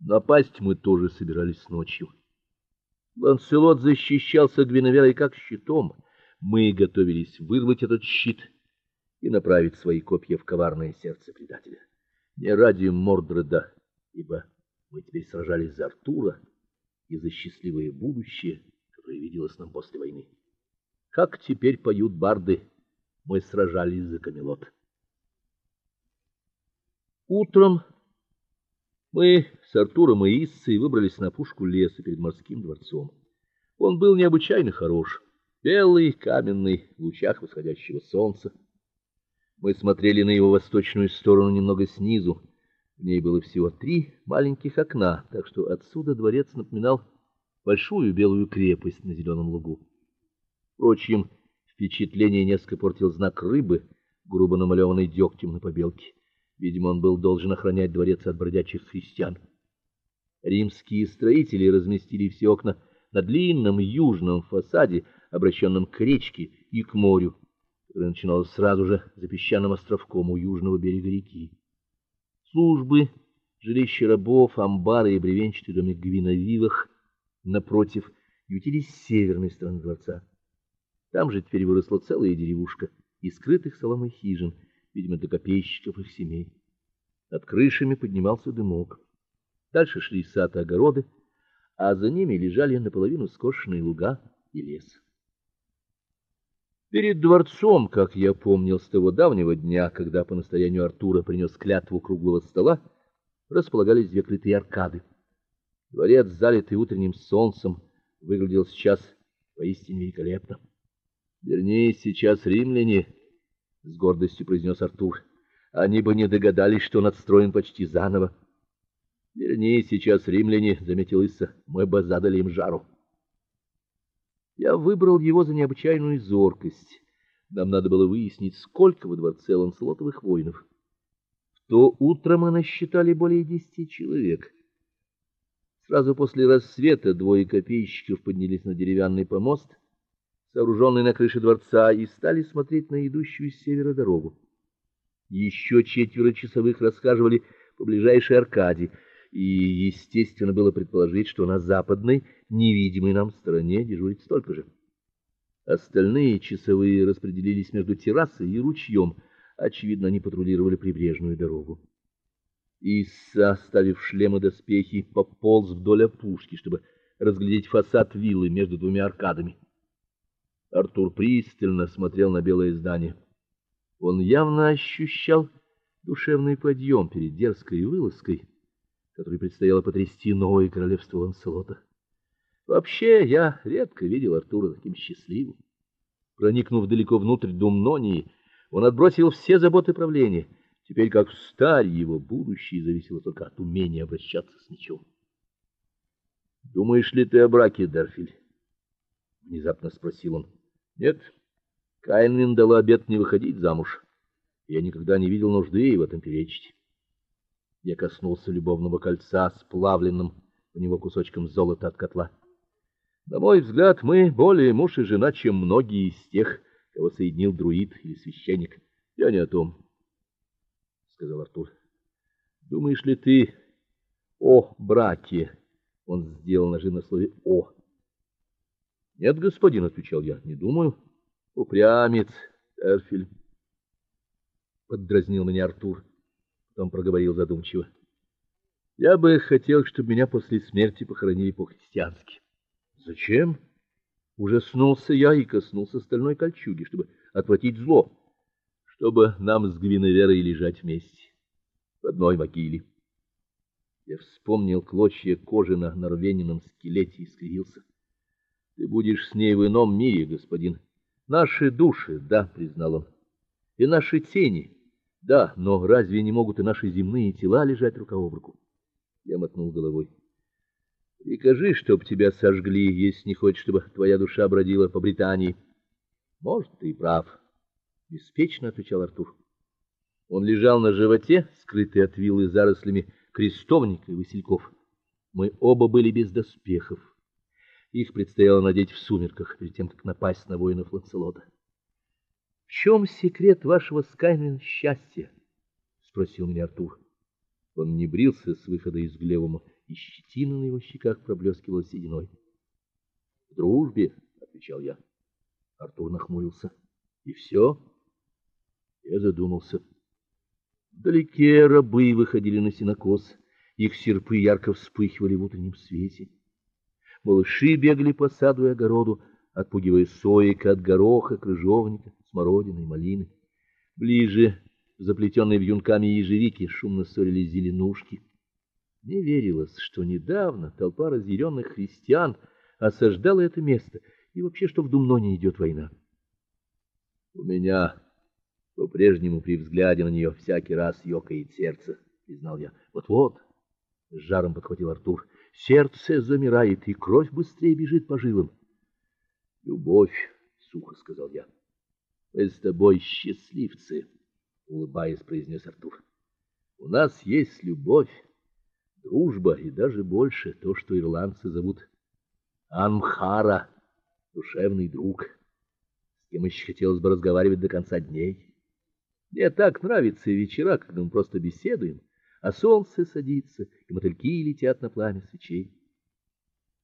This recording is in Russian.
Напасть мы тоже собирались ночью. Ланселот защищался Гвиneверой как щитом. Мы готовились вырвать этот щит и направить свои копья в коварное сердце предателя. Не ради Мордреда, ибо мы теперь сражались за Артура и за счастливое будущее, которое виделось нам после войны. Как теперь поют барды, мы сражались за Камелот. Утром мы с Артуром и Иссой выбрались на пушку леса перед морским дворцом. Он был необычайно хорош, белый, каменный, в лучах восходящего солнца. Мы смотрели на его восточную сторону немного снизу. В ней было всего три маленьких окна, так что отсюда дворец напоминал большую белую крепость на зеленом лугу. Впрочем, впечатление несколько портил знак рыбы, грубо намалеванный дегтем на побелке. Видимо, он был должен охранять дворец от бродячих христиан. Римские строители разместили все окна на длинном южном фасаде, обращенном к речке и к морю, которое начиналось сразу же за песчаным островком у южного берега реки. Службы, жилища рабов, амбары и бревенчатый домик Гвиновивых напротив ютились с северной стороны дворца. Там же теперь выросла целая деревушка из скрытых соломой хижин видимо, для копейщиков их семей. Над крышами поднимался дымок. Дальше шли сад и огороды, а за ними лежали наполовину скошенные луга и лес. Перед дворцом, как я помнил с того давнего дня, когда по настоянию Артура принес клятву круглого стола, располагались две крытые аркады. Дворец, залитый утренним солнцем, выглядел сейчас поистине великолепно. Вернее, сейчас римляне с гордостью произнес Артур. Они бы не догадались, что он отстроен почти заново. Вернее, сейчас римляне, заметил Исса, мы бы задали им жару. Я выбрал его за необычайную зоркость. Нам надо было выяснить, сколько во дворце Ланселотовых воинов. В то утро мы насчитали более десяти человек. Сразу после рассвета двое копейщиков поднялись на деревянный помост сооруженный на крыше дворца, и стали смотреть на идущую с севера дорогу. Еще четверо часовых расхаживали по ближайшей аркаде, и естественно было предположить, что на западной, невидимой нам стороне дежурит столько же. Остальные часовые распределились между террасой и ручьем, очевидно, они патрулировали прибрежную дорогу. Исса, оставив шлем и доспехи, пополз вдоль опушки, чтобы разглядеть фасад виллы между двумя аркадами. Артур пристально смотрел на белое здание. Он явно ощущал душевный подъем перед дерзкой вылазкой, которой предстояло потрясти новое королевство Ланселота. Вообще, я редко видел Артура таким счастливым. Проникнув далеко внутрь Думнонии, он отбросил все заботы правления. Теперь, как в старь, его будущее зависело только от умения обращаться с мечом. Думаешь ли ты о браке, Дарфиль? внезапно спросил он. Нет. Каинвин дала обет не выходить замуж. Я никогда не видел нужды в этом перечить. Я коснулся любовного кольца с плавленным в него кусочком золота от котла. На мой взгляд, мы более муж и жена, чем многие из тех, кого соединил друид или священник. Я не о том, сказал Артур. Думаешь ли ты о браке? Он сделал нажим на слове о. Нет, господин, отвечал я. Не думаю. Упрямец, Эрфель. Поддразнил меня Артур, потом проговорил задумчиво. Я бы хотел, чтобы меня после смерти похоронили по-христиански. Зачем? Ужаснулся я и коснулся стальной кольчуги, чтобы отвратить зло, чтобы нам с Гвиневерой лежать вместе в одной могиле. Я вспомнил клочья кожи на норвенином скелете и скривился. Ты будешь с ней в ином мире, господин. Наши души, да, признал он. И наши тени. Да, но разве не могут и наши земные тела лежать рука об руку? Я мотнул головой. Прикажи, чтоб тебя сожгли, если не хочешь, чтобы твоя душа бродила по Британии. Может, ты и прав, беспечно отвечал Артур. Он лежал на животе, скрытый от вилы зарослями крестовника и васильков. Мы оба были без доспехов. Их предстояло надеть в сумерках, перед тем как напасть на воинов Ланселота. В чем секрет вашего Скайнвин счастья? спросил меня Артур. Он не брился с выхода из Глевума и щетина на его щеках проблескивала сединой. "В дружбе", отвечал я. Артур нахмурился. "И все?» Я задумался. Вдалеке рабы выходили на сенокос. Их серпы ярко вспыхивали в утреннем свете. Малыши бегали по саду и огороду, отпугивая соек от гороха, крыжовника, смородины и малины. Ближе, заплетенные вьюнками ежевики, шумно ссорились зеленушки. Не верилось, что недавно толпа разъяренных христиан осаждала это место, и вообще, что в Думноне идет война. У меня по-прежнему при взгляде на нее всякий раз ёкает сердце, признал я. Вот-вот, с жаром подхватил Артур. Сердце замирает, и кровь быстрее бежит по жилам. Любовь, сухо сказал я. Мы с тобой счастливцы, улыбаясь, произнес Артур. У нас есть любовь, дружба и даже больше то, что ирландцы зовут Анхара, душевный друг. С кем еще хотелось бы разговаривать до конца дней. Мне так нравятся вечера, когда мы просто беседуем, а солнце садится, и мотыльки летят на пламя свечей.